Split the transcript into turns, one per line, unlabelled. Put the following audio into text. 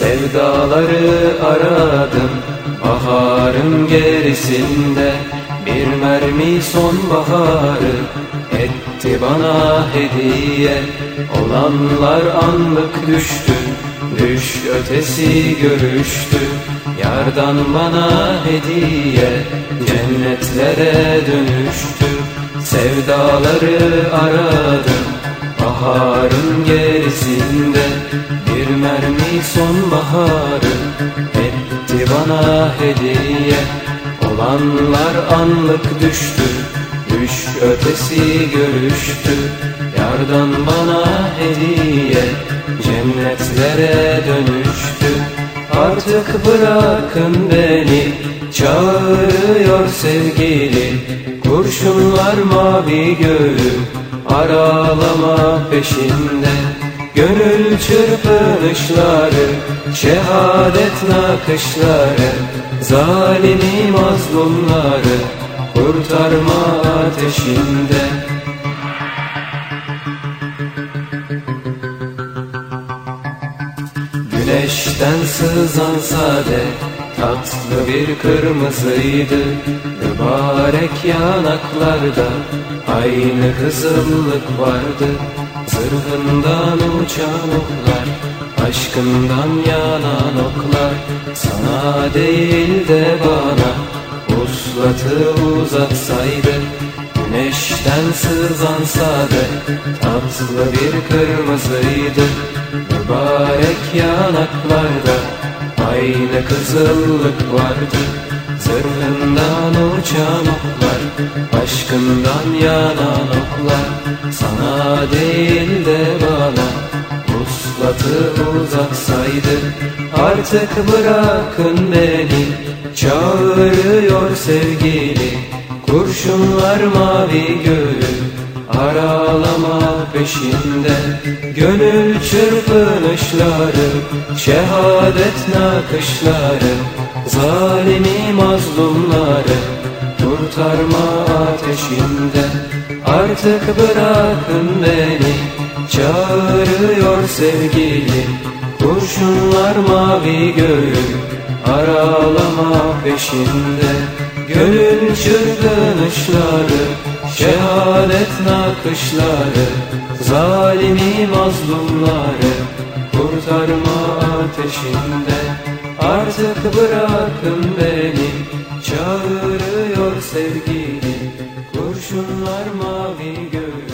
Sevdaları aradım baharın gerisinde. Bir mermi sonbaharı etti bana hediye. Olanlar anlık düştü Düş ötesi görüştü. Yardan bana hediye Cennetlere dönüştü. Sevdaları aradım Baharın mermi sonbaharı etti bana hediye. Olanlar anlık düştü Düş ötesi görüştü. Yardan bana hediye Cennetlere dönüştü. Artık bırakın beni Çağırıyor sevgili. Kurşunlar mavi göğüm Aralama peşinde Gönül çırpınışları Şehadet nakışları Zalimi mazlumları Kurtarma ateşinde. Güneşten sızan sade Tatlı bir kırmızıydı. Mübarek yanaklarda Aynı kızıllık vardı Zırhından uçan oklar Aşkından yanan oklar Sana değil de bana. Uslatı uzatsaydı Güneşten sızan sade Tatlı bir kırmızıydı. Mübarek yanaklarda Aynı kızıllık vardı Zırhından uçan oklar Aşkından yanan oklar Sana değil de bana. Vuslatı uzatsaydı Artık bırakın beni. Çağırıyor sevgili Kurşunlar mavi göğü Aralama peşinde Gönül çırpınışları Şehadet nakışları Zalimi mazlumları Kurtarma ateşinde. Artık bırakın beni Çağırıyor sevgili. Kurşunlar mavi göğü Aralama peşinde Gönül çırpınışları Şehadet nakışları Zalimi mazlumları Kurtarma ateşinde. Artık bırakın beni Çağırıyor sevgili. Kurşunlar mavi göğü